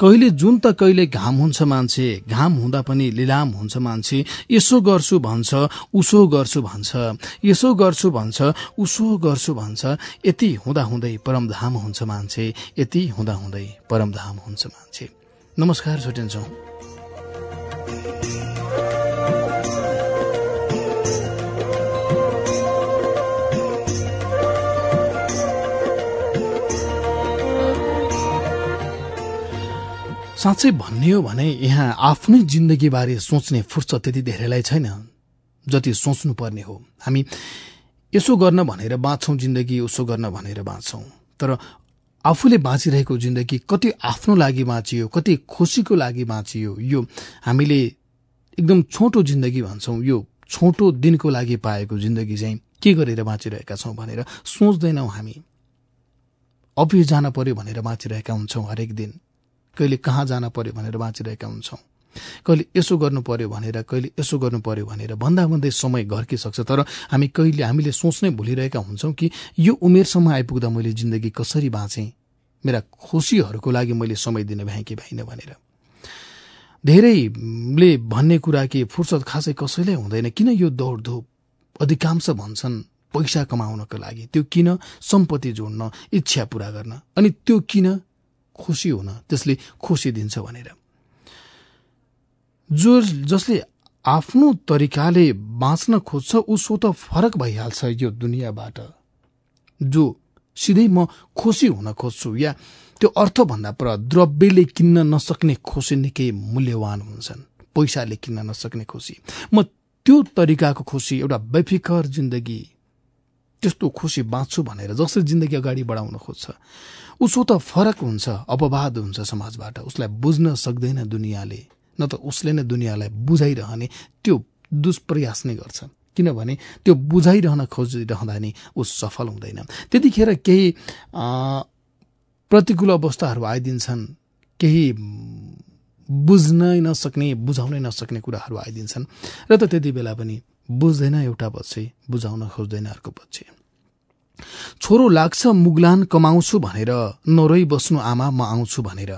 कहिले जुन त कहिले घाम हुन्छ मान्छे घाम हुँदा पनि लिलाम हुन्छ मान्छे। यसो गर्छु भन्छ उसो गर्छु भन्छ। यसो गर्छु भन्छ उसो गर्छु भन्छ। यति हुँदा हुँदै परमधाम हुन्छ मान्छे यति हुँदा हुँदै परमधाम हुन्छ मान्छे। नमस्कार छुट्टिन्छौँ साँच्चै भन्ने हो भने यहाँ आफ्नै जिन्दगीबारे सोच्ने फुर्सद त्यति धेरैलाई छैन जति सोच्नु पर्ने हो। हामी यसो गर्न भनेर बाँच्छौँ जिन्दगी उसो गर्न भनेर बाँच्छौँ। तर आफूले बाँचिरहेको जिन्दगी कति आफ्नो लागि बाँचियो कति खुसीको लागि बाँचियो यो हामीले एकदम छोटो जिन्दगी भन्छौँ। यो छोटो दिनको लागि पाएको जिन्दगी चाहिँ के गरेर बाँचिरहेका छौँ भनेर सोच्दैनौँ हामी। अफिस जान पर्यो भनेर बाँचिरहेका हुन्छौँ हरेक दिन। कहिले कहाँ जान पर्यो भनेर बाँचिरहेका हुन्छौँ। कहिले यसो गर्नु पर्यो भनेर कहिले यसो गर्नु पर्यो भनेर भन्दा भन्दै समय घर्किसक्छ। तर हामी कहिले हामीले सोच्नै भुलिरहेका हुन्छौँ कि यो उमेरसम्म आइपुग्दा मैले जिन्दगी कसरी बाँचेँ? मेरा खुसीहरूको लागि मैले समय दिन भ्याएँ कि भएन भनेर। धेरैले भन्ने कुरा कि फुर्सद खासै कसैलाई हुँदैन। किन यो दौडधुप? अधिकांश भन्छन् पैसा कमाउनको लागि। त्यो किन? सम्पत्ति जोड्न इच्छा पूरा गर्न। अनि त्यो किन? खुसी हुन त्यसले खुसी दिन्छ भनेर। जो जसले आफ्नो तरिकाले बाँच्न खोज्छ उसो त फरक भइहाल्छ यो दुनियाँबाट। जो सिधै म खुसी हुन खोज्छु या त्यो अर्थभन्दा पर द्रव्यले किन्न नसक्ने खुसी निकै मूल्यवान हुन्छन् पैसाले किन्न नसक्ने खुसी। म त्यो तरिकाको खुसी एउटा बेफिकर जिन्दगी त्यस्तो खुसी बाँच्छु भनेर जसरी जिन्दगी अगाडि बढाउन खोज्छ। उसो त फरक हुन्छ अपवाद हुन्छ समाजबाट। उसलाई बुझ्न सक्दैन दुनियाँले न त उसले नै दुनियाँलाई बुझाइरहने त्यो दुष्प्रयास नै गर्छ। किनभने त्यो बुझाइरहन खोजिरहँदा नि ऊ सफल हुँदैन। त्यतिखेर केही प्रतिकूल अवस्थाहरू आइदिन्छन्। केही बुझ्नै नसक्ने बुझाउनै नसक्ने कुराहरू आइदिन्छन्। र त त्यति बेला पनि बुझ्दैन एउटा पक्ष बुझाउन खोज्दैन अर्को पक्ष छोरो लाग्छ मुगलान कमाउँछु भनेर नरोइ बस्नु आमा म आउँछु भनेर।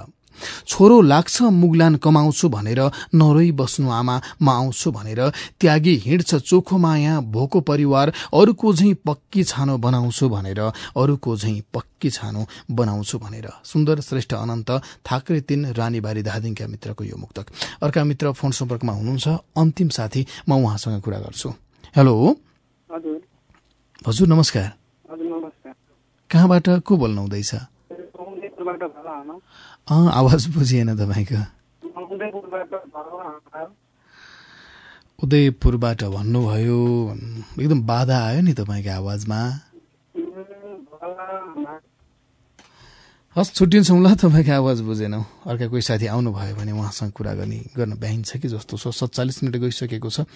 छोरो लाग्छ मुगलान कमाउँछु भनेर नरोइ बस्नु आमा म आउँछु भनेर त्यागी हिँड्छ चोखो माया भोको परिवार अरूको झैँ पक्की छानो बनाउँछु भनेर अरूको झैँ पक्की छानो बनाउँछु भनेर। सुन्दर श्रेष्ठ अनन्त थाक्रे तीन रानीबारी धादिङका मित्रको यो मुक्तक। अर्का मित्र फोन सम्पर्कमा हुनुहुन्छ। अन्तिम साथी म उहाँसँग कुरा गर्छु। हेलो? हजुर। हजुर नमस्कार। कहाँबाट को बोल्नु हुँदैछ उदयपुरबाट भला आमा अँ आवाज बुझिएन तपाईँको। उदयपुरबाट भन्नुभयो एकदम बाधा आयो नि तपाईँको आवाजमा। हस् छुट्टिन्छौँ ल तपाईँको आवाज बुझेनौँ। अर्का कोही साथी आउनुभयो भने उहाँसँग कुरा गर्ने गर्न भ्याइन्छ कि जस्तो छ। सत्तालिस मिनट गइसकेको छ।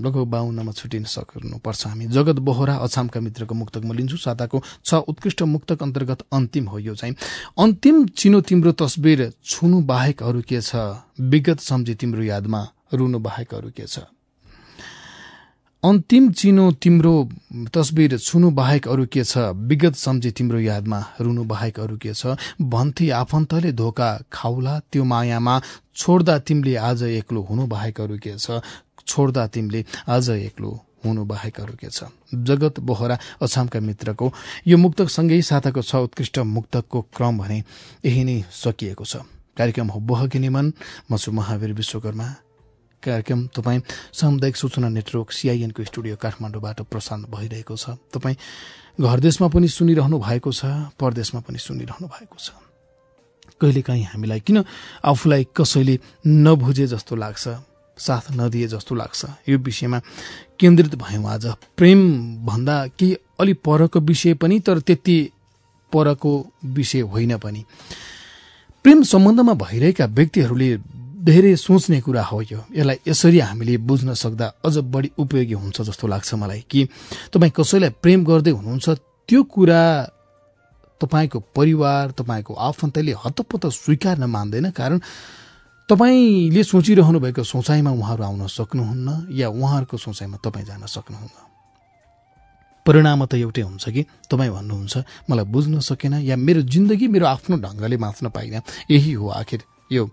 लगभग बाहुन्नमा छुट्टिन सक्नुपर्छ हामी। जगत बोहरा अछामका मित्रको मुक्तक म लिन्छु। साताको छ उत्कृष्ट मुक्तक अन्तर्गत अन्तिम हो यो चाहिँ। अन्तिम चिनो तिम्रो तस्बिर छुनु बाहेक अरू के छ? विगत सम्झे तिम्रो यादमा रुनु बाहेक अरू के छ? अन्तिम चिनो तिम्रो तस्बिर छुनु बाहेक अरू के छ? विगत सम्झे तिम्रो यादमा रुनु बाहेक अरू के छ? भन्थे आफन्तले धोका खाउला त्यो मायामा छोड्दा तिमीले आज एक्लो हुनु बाहेक अरू के छ? छोड्दा तिमीले आज एक्लो हुनु बाहेक अरू के छ? जगत बोहरा अछामका मित्रको यो मुक्तक सँगै साताको छ उत्कृष्ट मुक्तकको क्रम भने यही नै सकिएको छ। कार्यक्रम हो बहकिने मन म छु महावीर विश्वकर्मा। कार्यक्रम तपाईँ सामुदायिक सूचना नेटवर्क सिआइएनको स्टुडियो काठमाडौँबाट प्रसारण भइरहेको छ। तपाईँ घर देशमा पनि सुनिरहनु भएको छ परदेशमा पनि सुनिरहनु भएको छ। कहिलेकाहीँ हामीलाई किन आफूलाई कसैले नबुझे जस्तो लाग्छ साथ नदिए जस्तो लाग्छ यो विषयमा केन्द्रित भयौँ आज। प्रेम भन्दा केही अलि परको विषय पनि तर त्यति परको विषय होइन पनि। प्रेम सम्बन्धमा भइरहेका व्यक्तिहरूले धेरै सोच्ने कुरा हो यो। यसलाई यसरी हामीले बुझ्न सक्दा अझ बढी उपयोगी हुन्छ जस्तो लाग्छ मलाई कि तपाईँ कसैलाई प्रेम गर्दै हुनुहुन्छ त्यो कुरा तपाईँको परिवार तपाईँको आफन्तले हतपत्त स्वीकार्न मान्दैन कारण तपाईँले सोचिरहनु भएको सोचाइमा उहाँहरू आउन सक्नुहुन्न या उहाँहरूको सोचाइमा तपाईँ जान सक्नुहुन्न। परिणाम त एउटै हुन्छ कि? तपाईँ भन्नुहुन्छ मलाई बुझ्न सकेन या मेरो जिन्दगी मेरो आफ्नो ढङ्गले बाँच्न पाइनँ। यही हो आखिर यो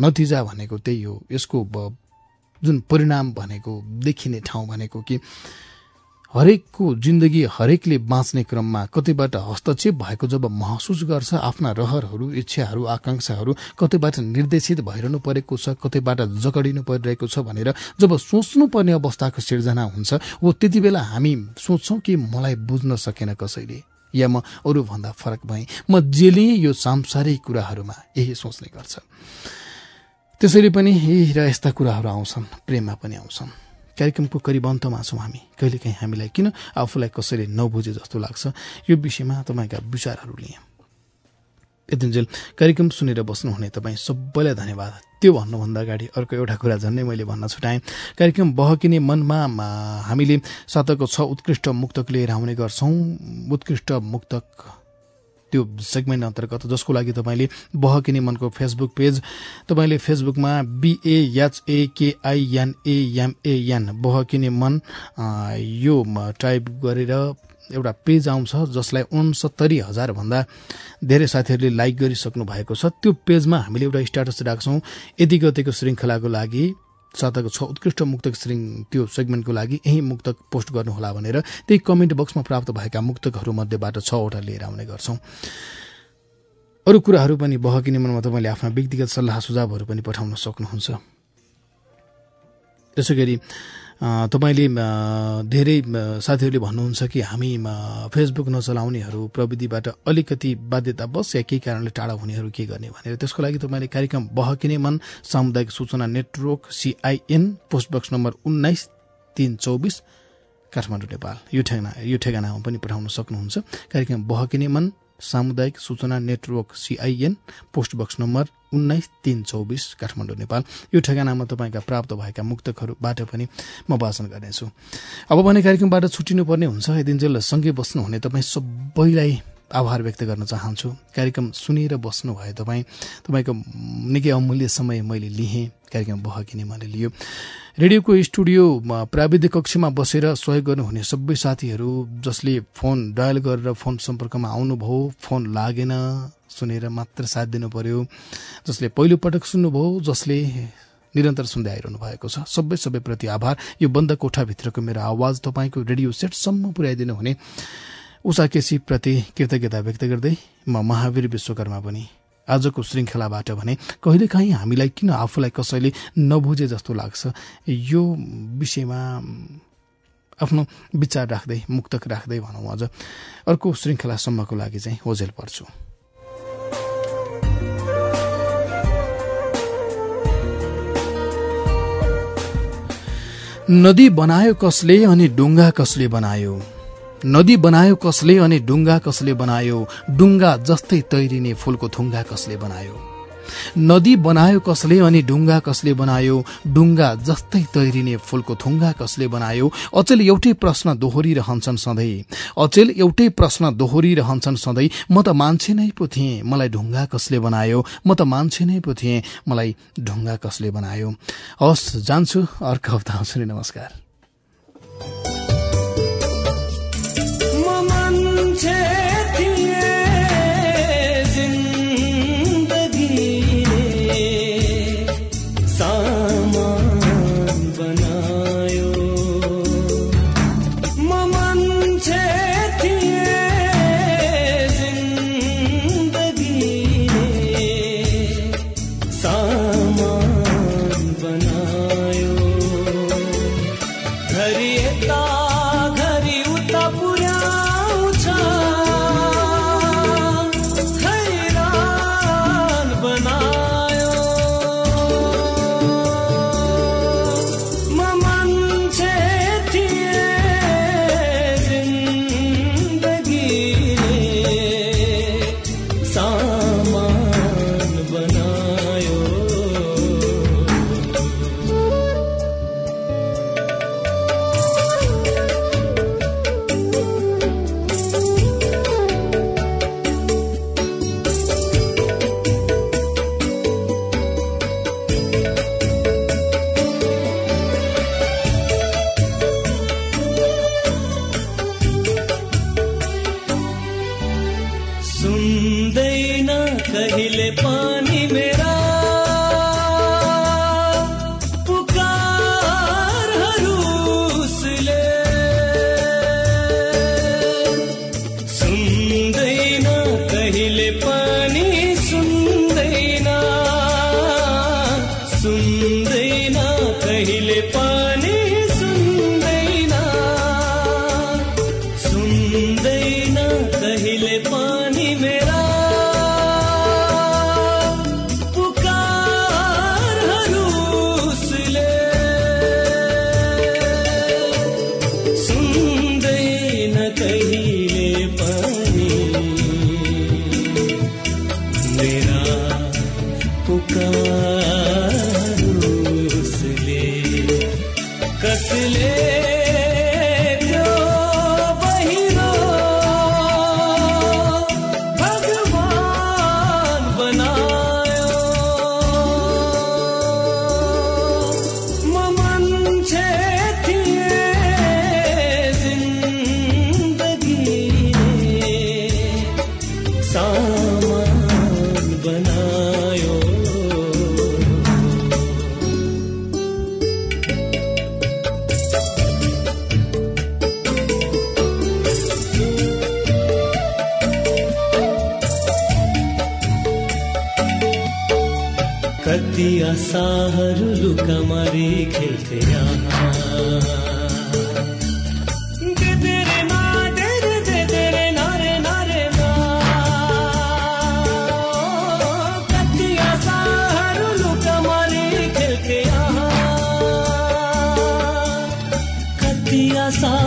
नतिजा भनेको त्यही हो। यसको जुन परिणाम भनेको देखिने ठाउँ भनेको कि हरेकको जिन्दगी हरेकले बाँच्ने क्रममा कतैबाट हस्तक्षेप भएको जब महसुस गर्छ आफ्ना रहरहरू इच्छाहरू आकांक्षाहरू कतैबाट निर्देशित भइरहनु परेको छ कतैबाट जकडिनु परिरहेको छ भनेर जब सोच्नु पर्ने अवस्थाको सिर्जना हुन्छ हो त्यति बेला हामी सोच्छौँ कि मलाई बुझ्न सकेन कसैले। या म अरूभन्दा फरक भएँ। म जेले यो सांसारिक कुराहरूमा यही सोच्ने गर्छ। त्यसरी पनि यही र यस्ता कुराहरू आउँछन् प्रेममा पनि आउँछन्। कार्यक्रमको करिब अन्तमा छौँ हामी। कहिलेकाहीँ हामीलाई किन आफूलाई कसैले नबुझे जस्तो लाग्छ यो विषयमा तपाईँका विचारहरू लिएँ। यतिन्जेल कार्यक्रम सुनेर बस्नुहुने तपाईँ सबैलाई धन्यवाद। त्यो भन्नुभन्दा अगाडि अर्को एउटा कुरा झन्नै मैले भन्न छुटाएँ। कार्यक्रम बहकिने मनमा हामीले साताको छ उत्कृष्ट मुक्तक लिएर आउने गर्छौँ। उत्कृष्ट मुक्तक त्यो सेगमेन्ट अन्तर्गत जसको लागि तपाईँले बहकिने मनको फेसबुक पेज तपाईँले फेसबुकमा बिएचएकेआइएनएएमएएन बहकिने मन यो टाइप गरेर एउटा पेज आउँछ जसलाई उनसत्तरी हजारभन्दा धेरै साथीहरूले लाइक गरिसक्नु भएको छ। त्यो पेजमा हामीले एउटा स्ट्याटस राख्छौँ। यति गतेको श्रृङ्खलाको लागि साताको छ उत्कृष्ट मुक्तक श्रृङ् त्यो सेगमेन्टको लागि यही मुक्तक पोस्ट गर्नुहोला भनेर त्यही कमेन्ट बक्समा प्राप्त भएका मुक्तकहरूमध्येबाट छवटा लिएर आउने गर्छौँ। अरू कुराहरू पनि बहकिने मनमा तपाईँले आफ्ना व्यक्तिगत सल्लाह सुझावहरू पनि पठाउन सक्नुहुन्छ। त्यसै गरी तपाईँले धेरै साथीहरूले भन्नुहुन्छ कि हामी फेसबुक नचलाउनेहरू प्रविधिबाट अलिकति बाध्यतावश या केही कारणले टाढा हुनेहरू के गर्ने भनेर। त्यसको लागि तपाईँले कार्यक्रम बहकिने मन सामुदायिक सूचना network CIN post box number उन्नाइस तिन चौबिस काठमाडौँ नेपाल। यो ठेगाना यो ठेगानामा पनि पठाउन सक्नुहुन्छ। कार्यक्रम बहकिने मन सामुदायिक सूचना network CIN post box number उन्नाइस तिन चौबिस काठमाडौँ नेपाल। यो ठेगानामा तपाईँका प्राप्त भएका मुक्तकहरूबाट पनि म वाचन गर्नेछु। अब भने कार्यक्रमबाट छुट्टिनुपर्ने हुन्छ। यदिन्जेल सँगै बस्नुहुने तपाईँ सबैलाई आभार व्यक्त गर्न चाहन्छु। कार्यक्रम सुनेर बस्नुभयो तपाईँ। तपाईँको निकै अमूल्य समय मैले लिएँ। कार्यक्रम बहकिने मैले लियो। रेडियोको स्टुडियोमा प्राविधिक कक्षमा बसेर सहयोग गर्नुहुने सबै साथीहरू जसले फोन डायल गरेर फोन सम्पर्कमा आउनुभयो फोन लागेन सुनेर मात्र साथ दिनु पर्यो जसले पहिलोपटक सुन्नुभयो जसले निरन्तर सुन्दै आइरहनु भएको छ। सबै सबैप्रति आभार। यो बन्द कोठाभित्रको मेरो आवाज तपाईँको रेडियो सेटसम्म पुर्याइदिनु हुने। उषा केसीप्रति कृतज्ञता व्यक्त गर्दै म महावीर विश्वकर्मा पनि आजको श्रृङ्खलाबाट भने कहिलेकाहीँ हामीलाई किन आफूलाई कसैले नबुझे जस्तो लाग्छ यो विषयमा आफ्नो विचार राख्दै मुक्तक राख्दै भनौँ अझ। अर्को श्रृङ्खलासम्मको लागि चाहिँ ओझेल पर्छु। नदी बनायो कसले अनि डुङ्गा कसले बनायो? नदी बनायो कसले अनि डुङ्गा कसले बनायो? डुङ्गा जस्तै तैरिने फूलको थुङ्गा कसले बनायो? नदी बनायो कसले अनि डुङ्गा कसले बनायो? डुङ्गा जस्तै तैरिने फूलको थुङ्गा कसले बनायो? अचेल एउटै प्रश्न दोहोरिरहन्छन् सधैँ। अचेल एउटै प्रश्न दोहोरिरहन्छन् सधैँ। म त मान्छे नै पो थिएँ मलाई ढुङ्गा कसले बनायो? म त मान्छे नै पो थिएँ मलाई ढुङ्गा कसले बनायो? हवस् जान्छु अर्को हप्ता आउँछु नि नमस्कार। song.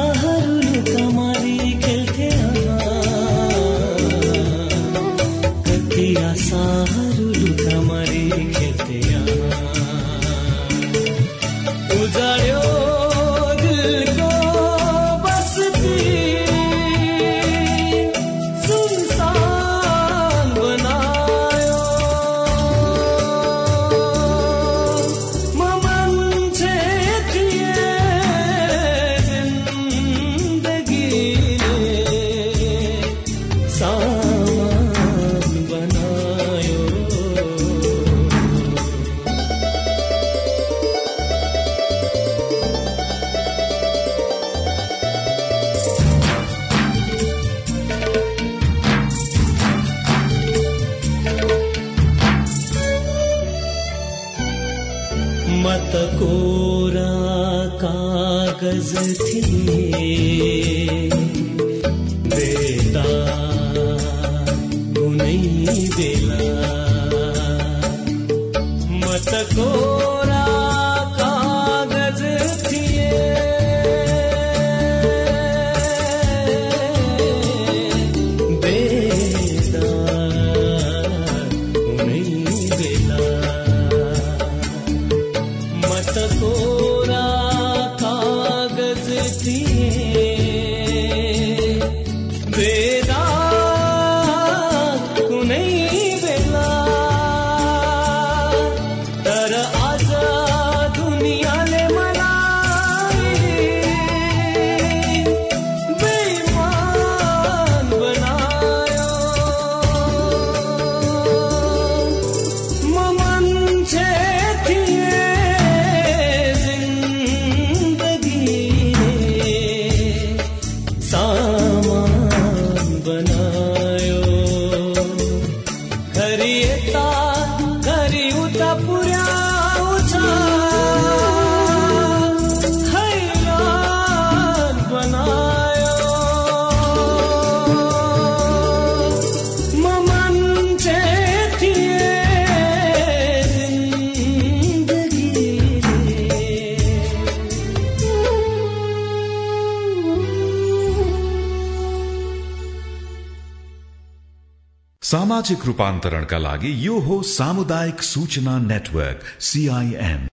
सामाजिक रूपांतरण का लागी यो हो सामुदायिक सूचना नेटवर्क सीआईएम